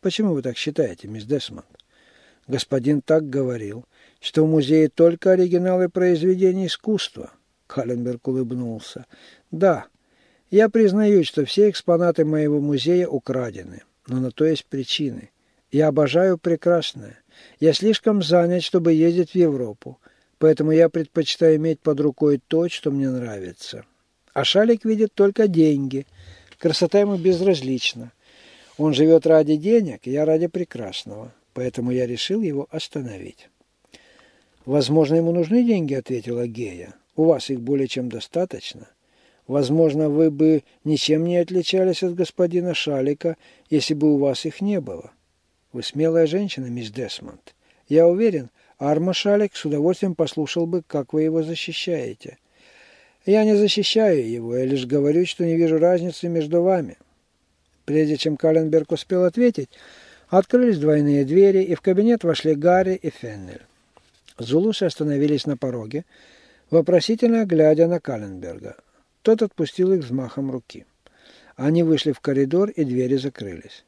Почему вы так считаете, мисс Десмонд? Господин так говорил, что в музее только оригиналы произведений искусства. Каленберг улыбнулся. Да, я признаю, что все экспонаты моего музея украдены, но на то есть причины. Я обожаю прекрасное. Я слишком занят, чтобы ездить в Европу, поэтому я предпочитаю иметь под рукой то, что мне нравится. А Шалик видит только деньги. Красота ему безразлична. Он живет ради денег, я ради прекрасного. Поэтому я решил его остановить. «Возможно, ему нужны деньги», — ответила Гея. «У вас их более чем достаточно. Возможно, вы бы ничем не отличались от господина Шалика, если бы у вас их не было. Вы смелая женщина, мисс Десмонд. Я уверен, Арма Шалик с удовольствием послушал бы, как вы его защищаете. Я не защищаю его, я лишь говорю, что не вижу разницы между вами». Прежде чем Каленберг успел ответить, Открылись двойные двери, и в кабинет вошли Гарри и Феннель. Зулусы остановились на пороге, вопросительно глядя на Каленберга. Тот отпустил их взмахом руки. Они вышли в коридор, и двери закрылись.